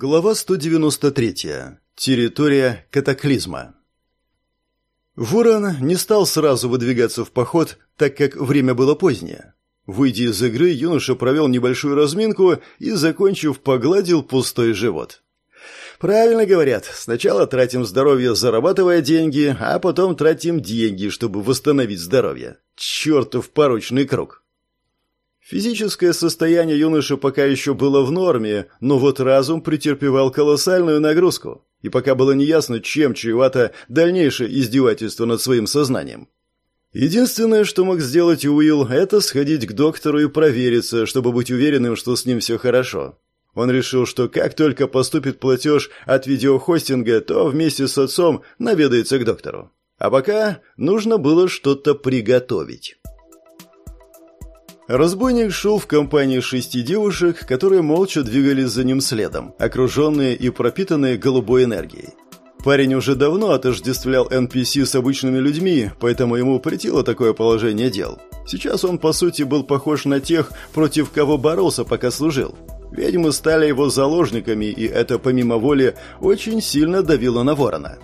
Глава 193. Территория катаклизма. Ворон не стал сразу выдвигаться в поход, так как время было позднее. Выйдя из игры, юноша провел небольшую разминку и, закончив, погладил пустой живот. Правильно говорят, сначала тратим здоровье, зарабатывая деньги, а потом тратим деньги, чтобы восстановить здоровье. Чертов порочный круг. Физическое состояние юноши пока еще было в норме, но вот разум претерпевал колоссальную нагрузку, и пока было неясно, чем чревато дальнейшее издевательство над своим сознанием. Единственное, что мог сделать Уилл, это сходить к доктору и провериться, чтобы быть уверенным, что с ним все хорошо. Он решил, что как только поступит платеж от видеохостинга, то вместе с отцом наведается к доктору. А пока нужно было что-то приготовить. Разбойник шел в компании шести девушек, которые молча двигались за ним следом, окруженные и пропитанные голубой энергией. Парень уже давно отождествлял NPC с обычными людьми, поэтому ему претило такое положение дел. Сейчас он, по сути, был похож на тех, против кого боролся, пока служил. Ведьмы стали его заложниками, и это, помимо воли, очень сильно давило на ворона.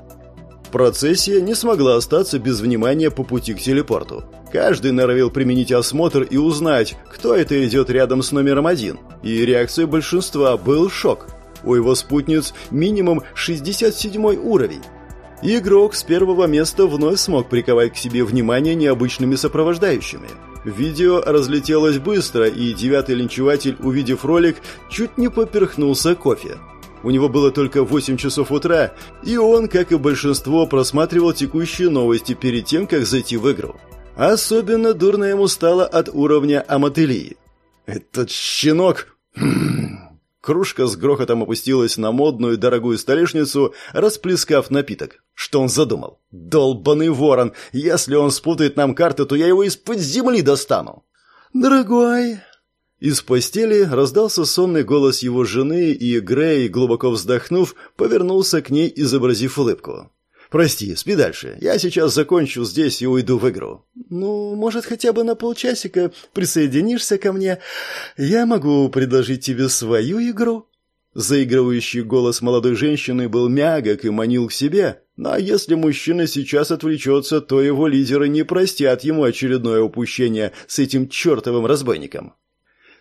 Процессия не смогла остаться без внимания по пути к телепорту. Каждый норовил применить осмотр и узнать, кто это идет рядом с номером один. И реакцией большинства был шок. У его спутниц минимум 67 уровень. Игрок с первого места вновь смог приковать к себе внимание необычными сопровождающими. Видео разлетелось быстро, и девятый линчеватель, увидев ролик, чуть не поперхнулся кофе. У него было только 8 часов утра, и он, как и большинство, просматривал текущие новости перед тем, как зайти в игру. Особенно дурно ему стало от уровня Амателии. «Этот щенок...» Кружка с грохотом опустилась на модную дорогую столешницу, расплескав напиток. Что он задумал? «Долбанный ворон! Если он спутает нам карты, то я его из-под земли достану!» «Дорогой, из постели раздался сонный голос его жены, и Грей, глубоко вздохнув, повернулся к ней, изобразив улыбку. «Прости, спи дальше. Я сейчас закончу здесь и уйду в игру». «Ну, может, хотя бы на полчасика присоединишься ко мне? Я могу предложить тебе свою игру?» Заигрывающий голос молодой женщины был мягок и манил к себе, но если мужчина сейчас отвлечется, то его лидеры не простят ему очередное упущение с этим чертовым разбойником.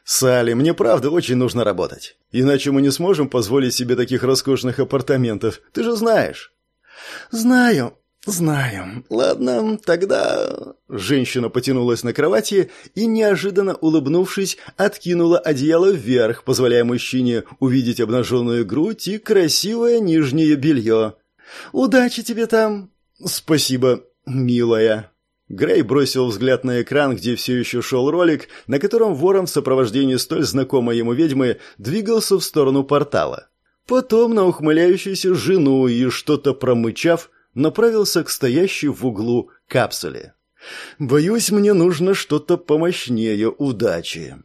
«Салли, мне правда очень нужно работать. Иначе мы не сможем позволить себе таких роскошных апартаментов. Ты же знаешь». «Знаю, знаю. Ладно, тогда...» Женщина потянулась на кровати и, неожиданно улыбнувшись, откинула одеяло вверх, позволяя мужчине увидеть обнаженную грудь и красивое нижнее белье. «Удачи тебе там!» «Спасибо, милая!» Грей бросил взгляд на экран, где все еще шел ролик, на котором ворон в сопровождении столь знакомой ему ведьмы двигался в сторону портала. Потом на ухмыляющуюся жену и, что-то промычав, направился к стоящей в углу капсуле. «Боюсь, мне нужно что-то помощнее удачи».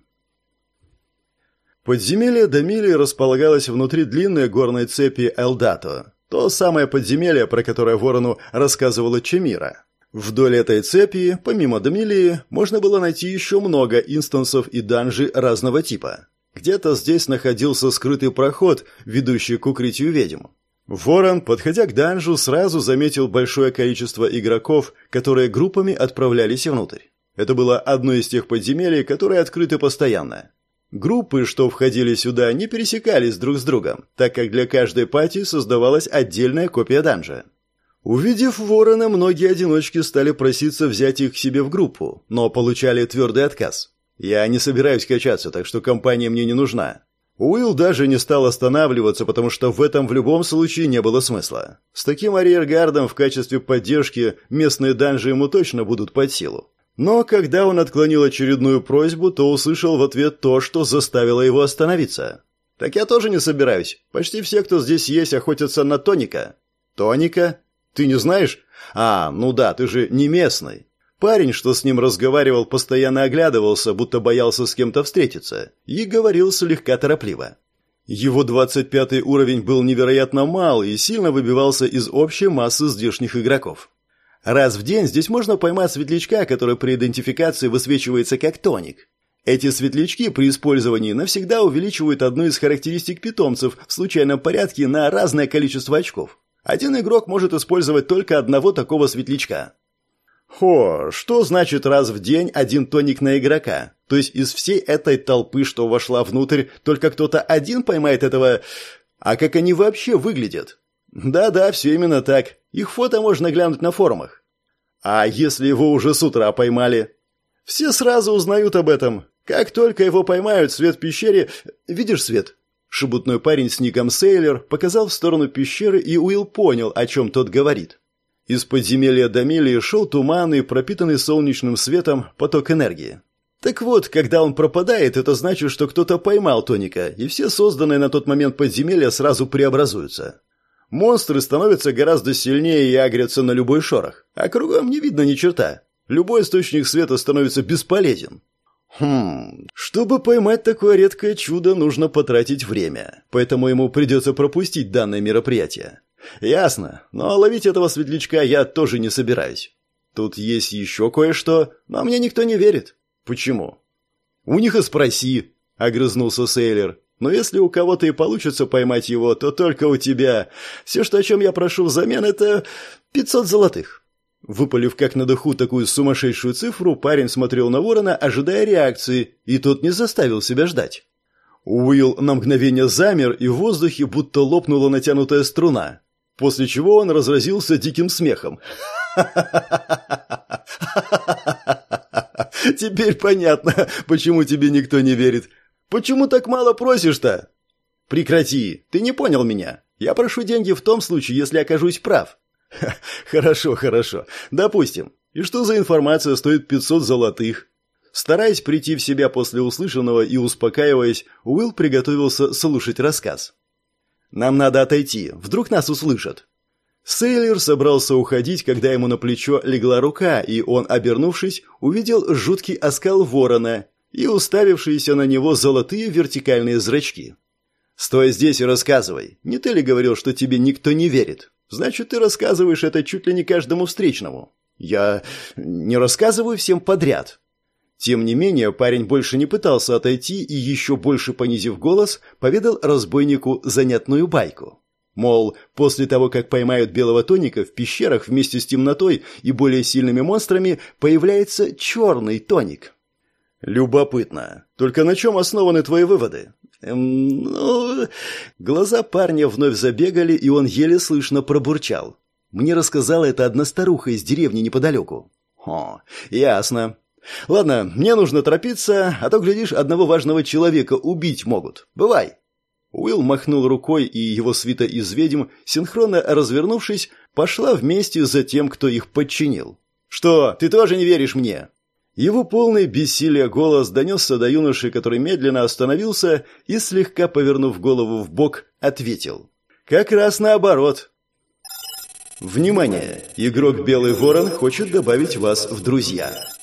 Подземелье Дамили располагалось внутри длинной горной цепи Элдато. То самое подземелье, про которое Ворону рассказывала Чемира. Вдоль этой цепи, помимо Домилии, можно было найти еще много инстансов и данжи разного типа. Где-то здесь находился скрытый проход, ведущий к укрытию ведьм. Ворон, подходя к данжу, сразу заметил большое количество игроков, которые группами отправлялись внутрь. Это было одно из тех подземелий, которые открыты постоянно. Группы, что входили сюда, не пересекались друг с другом, так как для каждой пати создавалась отдельная копия данжа. Увидев ворона, многие одиночки стали проситься взять их к себе в группу, но получали твердый отказ. «Я не собираюсь качаться, так что компания мне не нужна». Уилл даже не стал останавливаться, потому что в этом в любом случае не было смысла. С таким арьергардом в качестве поддержки местные данжи ему точно будут под силу. Но когда он отклонил очередную просьбу, то услышал в ответ то, что заставило его остановиться. «Так я тоже не собираюсь. Почти все, кто здесь есть, охотятся на тоника». «Тоника? Ты не знаешь? А, ну да, ты же не местный. Парень, что с ним разговаривал, постоянно оглядывался, будто боялся с кем-то встретиться, и говорил слегка торопливо. Его 25 уровень был невероятно мал и сильно выбивался из общей массы здешних игроков. Раз в день здесь можно поймать светлячка, который при идентификации высвечивается как тоник. Эти светлячки при использовании навсегда увеличивают одну из характеристик питомцев в случайном порядке на разное количество очков. Один игрок может использовать только одного такого светлячка. Хо, что значит раз в день один тоник на игрока? То есть из всей этой толпы, что вошла внутрь, только кто-то один поймает этого... А как они вообще выглядят? Да-да, все именно так. Их фото можно глянуть на форумах. А если его уже с утра поймали? Все сразу узнают об этом. Как только его поймают, свет пещере... Видишь свет? Шебутной парень с ником Сейлер показал в сторону пещеры, и Уилл понял, о чем тот говорит. Из подземелья до мели шел туманный, пропитанный солнечным светом поток энергии. Так вот, когда он пропадает, это значит, что кто-то поймал Тоника, и все созданные на тот момент подземелья сразу преобразуются. Монстры становятся гораздо сильнее и агрятся на любой шорох, а кругом не видно ни черта. Любой источник света становится бесполезен. Хм, чтобы поймать такое редкое чудо, нужно потратить время, поэтому ему придется пропустить данное мероприятие. Ясно, но ловить этого светлячка я тоже не собираюсь. Тут есть еще кое-что, но мне никто не верит. Почему? У них и спроси, огрызнулся Сейлер. Но если у кого-то и получится поймать его, то только у тебя. Все, что о чем я прошу взамен, это пятьсот золотых. Выпалив как на духу такую сумасшедшую цифру, парень смотрел на ворона, ожидая реакции, и тот не заставил себя ждать. Уилл на мгновение замер, и в воздухе будто лопнула натянутая струна, после чего он разразился диким смехом. Теперь понятно, почему тебе никто не верит. Почему так мало просишь-то? Прекрати, ты не понял меня. Я прошу деньги в том случае, если окажусь прав. Хорошо, хорошо. Допустим. И что за информация стоит 500 золотых? Стараясь прийти в себя после услышанного и успокаиваясь, Уилл приготовился слушать рассказ. Нам надо отойти, вдруг нас услышат. Сейлер собрался уходить, когда ему на плечо легла рука, и он, обернувшись, увидел жуткий оскал ворона и уставившиеся на него золотые вертикальные зрачки. «Стой здесь и рассказывай. Не ты ли говорил, что тебе никто не верит?» Значит, ты рассказываешь это чуть ли не каждому встречному. Я не рассказываю всем подряд. Тем не менее, парень больше не пытался отойти и еще больше понизив голос, поведал разбойнику занятную байку. Мол, после того, как поймают белого тоника, в пещерах вместе с темнотой и более сильными монстрами появляется черный тоник. Любопытно. Только на чем основаны твои выводы? Эм, ну... Глаза парня вновь забегали, и он еле слышно пробурчал. Мне рассказала это одна старуха из деревни неподалеку. О, ясно. Ладно, мне нужно торопиться, а то, глядишь, одного важного человека убить могут. Бывай. Уилл махнул рукой, и его свита из ведьм, синхронно развернувшись, пошла вместе за тем, кто их подчинил. «Что, ты тоже не веришь мне?» Его полный бессилия голос донесся до юноши, который медленно остановился и, слегка повернув голову в бок, ответил. «Как раз наоборот». «Внимание! Игрок Белый Ворон хочет добавить вас в друзья».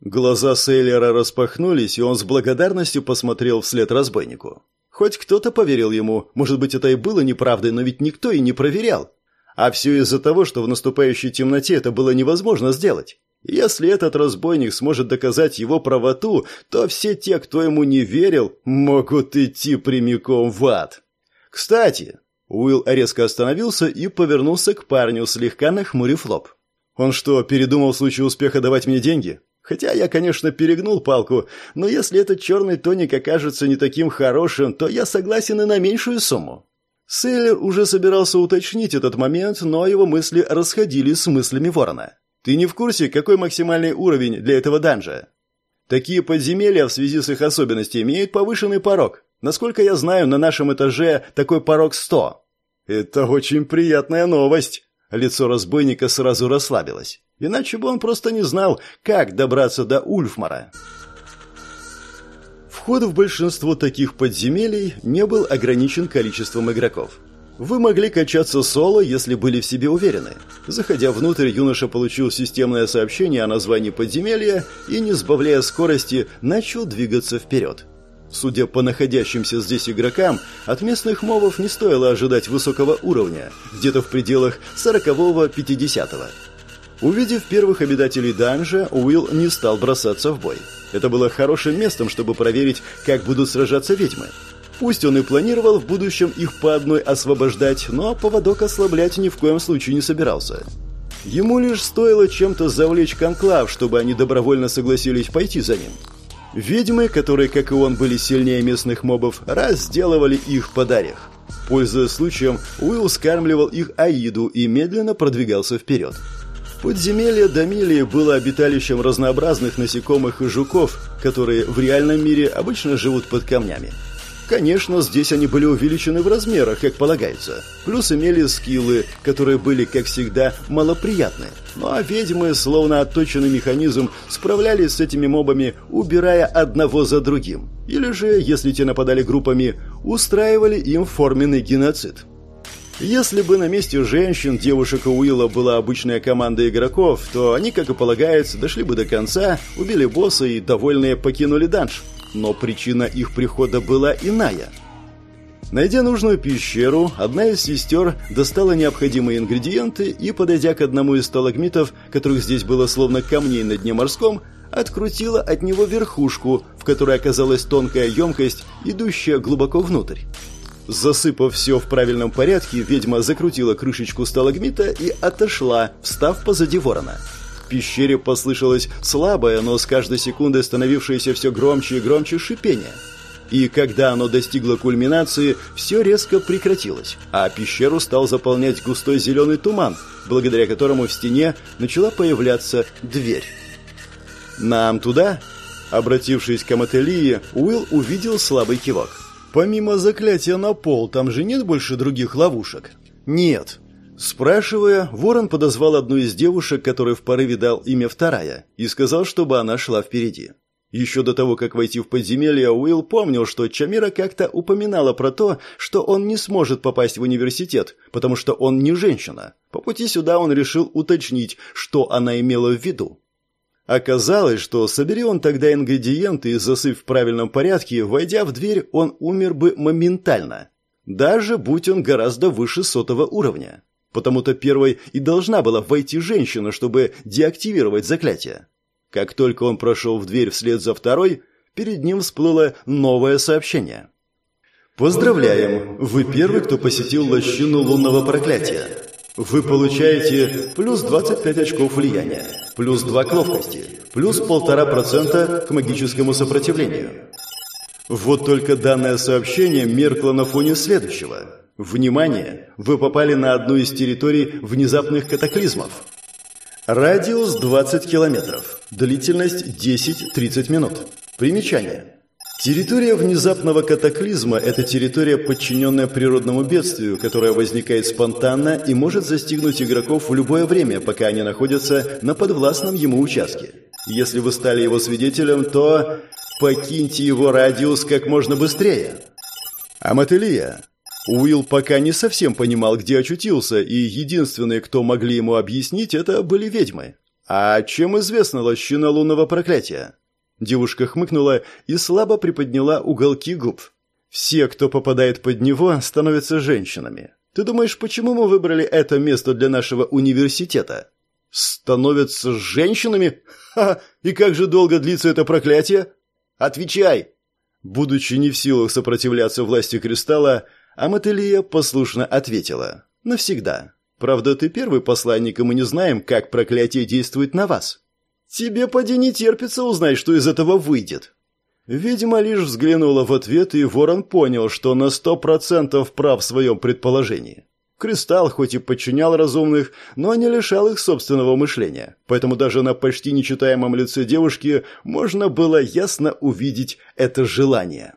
Глаза Сейлера распахнулись, и он с благодарностью посмотрел вслед разбойнику. Хоть кто-то поверил ему, может быть, это и было неправдой, но ведь никто и не проверял. А все из-за того, что в наступающей темноте это было невозможно сделать. Если этот разбойник сможет доказать его правоту, то все те, кто ему не верил, могут идти прямиком в ад. Кстати, Уилл резко остановился и повернулся к парню, слегка нахмурив лоб. Он что, передумал в случае успеха давать мне деньги? Хотя я, конечно, перегнул палку, но если этот черный тоник окажется не таким хорошим, то я согласен и на меньшую сумму. Сейлер уже собирался уточнить этот момент, но его мысли расходились с мыслями ворона. Ты не в курсе, какой максимальный уровень для этого данжа? Такие подземелья в связи с их особенностями имеют повышенный порог. Насколько я знаю, на нашем этаже такой порог 100. Это очень приятная новость. Лицо разбойника сразу расслабилось. Иначе бы он просто не знал, как добраться до Ульфмара. Вход в большинство таких подземелий не был ограничен количеством игроков. Вы могли качаться соло, если были в себе уверены. Заходя внутрь, юноша получил системное сообщение о названии подземелья и, не сбавляя скорости, начал двигаться вперед. Судя по находящимся здесь игрокам, от местных мовов не стоило ожидать высокого уровня, где-то в пределах 40-50. Увидев первых обитателей данжа, Уилл не стал бросаться в бой. Это было хорошим местом, чтобы проверить, как будут сражаться ведьмы. Пусть он и планировал в будущем их по одной освобождать, но поводок ослаблять ни в коем случае не собирался. Ему лишь стоило чем-то завлечь конклав, чтобы они добровольно согласились пойти за ним. Ведьмы, которые, как и он, были сильнее местных мобов, разделывали их подарях. Пользуясь случаем, Уилл скармливал их Аиду и медленно продвигался вперед. Подземелье Дамилии было обиталищем разнообразных насекомых и жуков, которые в реальном мире обычно живут под камнями. Конечно, здесь они были увеличены в размерах, как полагается. Плюс имели скиллы, которые были, как всегда, малоприятны. Ну а ведьмы, словно отточенный механизм, справлялись с этими мобами, убирая одного за другим. Или же, если те нападали группами, устраивали им форменный геноцид. Если бы на месте женщин, девушек и Уилла была обычная команда игроков, то они, как и полагается, дошли бы до конца, убили босса и, довольные, покинули данж. Но причина их прихода была иная. Найдя нужную пещеру, одна из сестер достала необходимые ингредиенты и, подойдя к одному из сталагмитов, которых здесь было словно камней на дне морском, открутила от него верхушку, в которой оказалась тонкая емкость, идущая глубоко внутрь. Засыпав все в правильном порядке, ведьма закрутила крышечку сталагмита и отошла, встав позади ворона. В пещере послышалось слабое, но с каждой секундой становившееся все громче и громче шипение. И когда оно достигло кульминации, все резко прекратилось, а пещеру стал заполнять густой зеленый туман, благодаря которому в стене начала появляться дверь. «Нам туда?» Обратившись к Амателии, Уилл увидел слабый кивок. «Помимо заклятия на пол, там же нет больше других ловушек?» «Нет», Спрашивая, Ворон подозвал одну из девушек, которой в порыве дал имя вторая, и сказал, чтобы она шла впереди. Еще до того, как войти в подземелье, Уилл помнил, что Чамира как-то упоминала про то, что он не сможет попасть в университет, потому что он не женщина. По пути сюда он решил уточнить, что она имела в виду. Оказалось, что собери он тогда ингредиенты и засыпь в правильном порядке, войдя в дверь, он умер бы моментально. Даже будь он гораздо выше сотого уровня. Потому-то первой и должна была войти женщина, чтобы деактивировать заклятие. Как только он прошел в дверь вслед за второй, перед ним всплыло новое сообщение. «Поздравляем! Вы первый, кто посетил лощину лунного проклятия. Вы получаете плюс 25 очков влияния, плюс 2 к ловкости, плюс 1,5% к магическому сопротивлению». Вот только данное сообщение меркло на фоне следующего – Внимание! Вы попали на одну из территорий внезапных катаклизмов. Радиус 20 километров. Длительность 10-30 минут. Примечание. Территория внезапного катаклизма – это территория, подчиненная природному бедствию, которая возникает спонтанно и может застигнуть игроков в любое время, пока они находятся на подвластном ему участке. Если вы стали его свидетелем, то покиньте его радиус как можно быстрее. Амателия Уилл пока не совсем понимал, где очутился, и единственные, кто могли ему объяснить, это были ведьмы. А чем известна лощина лунного проклятия? Девушка хмыкнула и слабо приподняла уголки губ. Все, кто попадает под него, становятся женщинами. Ты думаешь, почему мы выбрали это место для нашего университета? Становятся женщинами? Ха, и как же долго длится это проклятие? Отвечай. Будучи не в силах сопротивляться власти кристалла, а Мотелия послушно ответила. «Навсегда. Правда, ты первый посланник, и мы не знаем, как проклятие действует на вас. Тебе поди не терпится узнать, что из этого выйдет». Видимо, лишь взглянула в ответ, и Ворон понял, что на сто процентов прав в своем предположении. Кристалл хоть и подчинял разумных, но не лишал их собственного мышления, поэтому даже на почти нечитаемом лице девушки можно было ясно увидеть это желание.